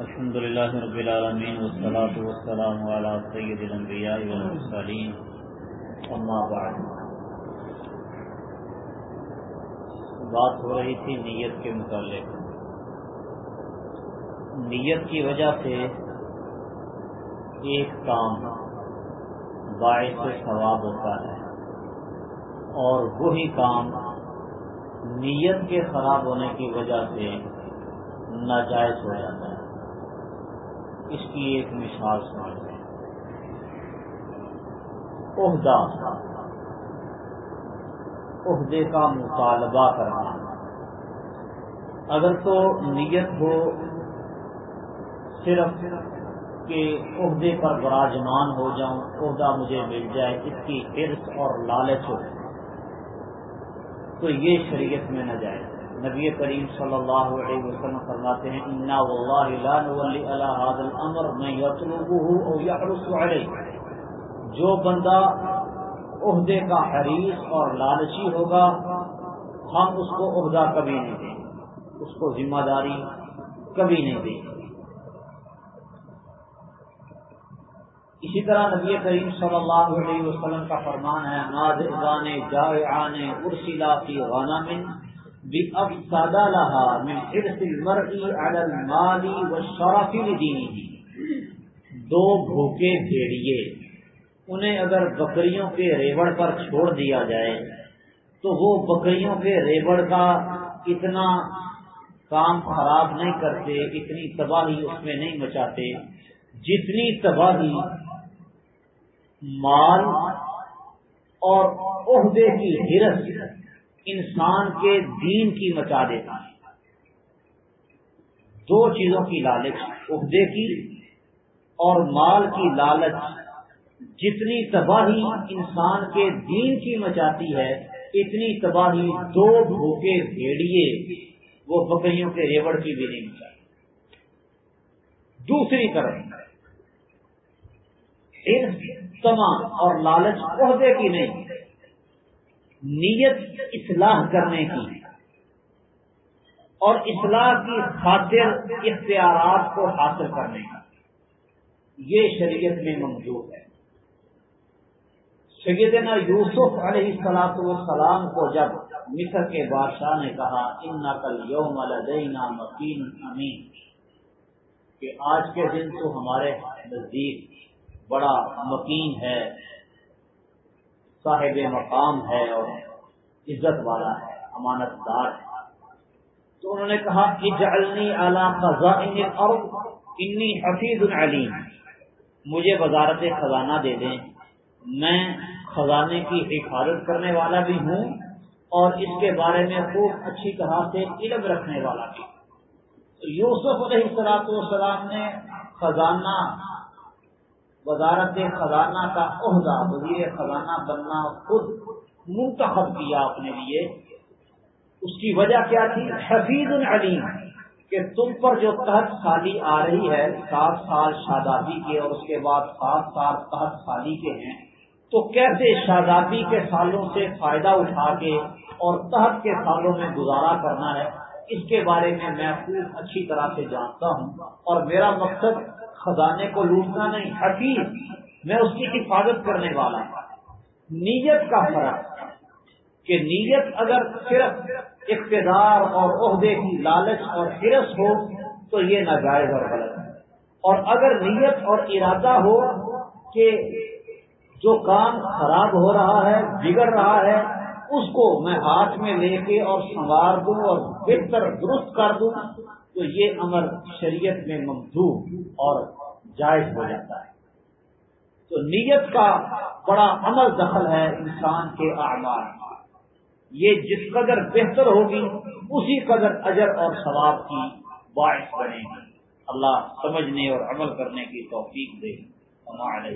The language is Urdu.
الحمد لله رب العالمين والصلاة والسلام على سيد الأنبياء والمرسلين أما بعد. بات ہو رہی تھی نیت کے متعلق. نیت کی وجہ سے ایک کام باعث ثواب ہوتا ہے اور وہی کام نیت کے خراب ہونے کی وجہ سے ناجائز ہو جاتا ہے۔ اس کی ایک مثال سمجھتے ہیں عہدہ۔ عہدے کا مطالبہ کرنا۔ اگر تو نیت ہو صرف کہ عہدے پر براجمان ہو جاؤں، عہدہ مجھے مل جائے، اس کی عرص اور لالچ ہو، تو یہ شریعت میں نہ جائے۔ نبی کریم صلی اللہ علیہ وسلم فرماتے ہیں، انا واللہ لا نولی علی هذا الامر من يطلبه او يحرص علیہ جو بندہ عہدے کا حریص اور لالچی ہوگا، ہم اس کو عہدہ کبھی نہیں دیں گے، اس کو ذمہ داری کبھی نہیں دیں گے۔ اسی طرح نبی کریم صلی اللہ علیہ وسلم کا فرمان ہے ناز جائے آنے ارسلا کی غانہ افسادہ لہا من حرص والشرف دو بھوکے بھیڑیے، انہیں اگر بکریوں کے ریوڑ پر چھوڑ دیا جائے، تو وہ بکریوں کے ریوڑ کا اتنا کام خراب نہیں کرتے، اتنی تباہی اس میں نہیں مچاتے۔ جتنی تباہی مال اور عہدے کی ہرس انسان کے دین کی مچا دیتا ہے۔ دو چیزوں کی لالچ، عہدے کی اور مال کی لالچ۔ جتنی تباہی انسان کے دین کی مچاتی ہے، اتنی تباہی دو بھوکے بھیڑیے، وہ بکریوں کے ریوڑ کی بھی نہیں مچاتی۔ دوسری طرف تمام اور لالچ عہدے کی نہیں۔ نیت اصلاح کرنے کی۔ اور اصلاح کی خاطر اختیارات کو حاصل کرنے کا یہ شریعت میں موجود ہے۔ سیدنا یوسف علیہ السلاط والسلام کو جب مصر کے بادشاہ نے کہا ان نقل یوم مکین امین کہ آج کے دن تو ہمارے نزدیک بڑا مکین ہے۔ صاحب مقام ہے اور عزت والا ہے، امانت دار ہے۔ تو انہوں نے کہا، اجعلنی اعلی خزائن اور انی حفیظ العلیم مجھے وزارت خزانہ دے دیں۔ میں خزانے کی حفاظت کرنے والا بھی ہوں اور اس کے بارے میں خوب اچھی طرح سے علم رکھنے والا بھی۔ یوسف علیہ السلاط والسلام نے خزانہ وزارت خزانہ کا عہدہ، وزیر خزانہ بننا خود منتخب کیا اپنے لیے۔ اس کی وجہ کیا تھی؟ حفیظ العلیم، کہ تم پر جو تحت سالی آ رہی ہے، سات سال شادابی کے اور اس کے بعد سات سال تحت سالی کے ہیں، تو کیسے شادابی کے سالوں سے فائدہ اٹھا کے اور تحت کے سالوں میں گزارا کرنا ہے؟ اس کے بارے میں میں خوب اچھی طرح سے جانتا ہوں اور میرا مقصد خزانے کو لوٹنا نہیں، حقیق میں اس کی حفاظت کرنے والا ہوں۔ نیت کا فرق کہ نیت اگر صرف اقتدار اور عہدے کی لالچ اور حرس ہو تو یہ ناجائز اور غلط ہے۔ اور اگر نیت اور ارادہ ہو کہ جو کام خراب ہو رہا ہے، بگڑ رہا ہے اس کو میں ہاتھ میں لے کے اور سنوار دوں اور بہتر درست کر دوں، تو یہ امر شریعت میں ممدو اور جائز ہو جاتا ہے۔ تو نیت کا بڑا عمل دخل ہے انسان کے اعمال یہ جس قدر بہتر ہوگی، اسی قدر اجر اور ثواب کی باعث بنے گی۔ اللہ سمجھنے اور عمل کرنے کی توفیق دے۔ ہمارے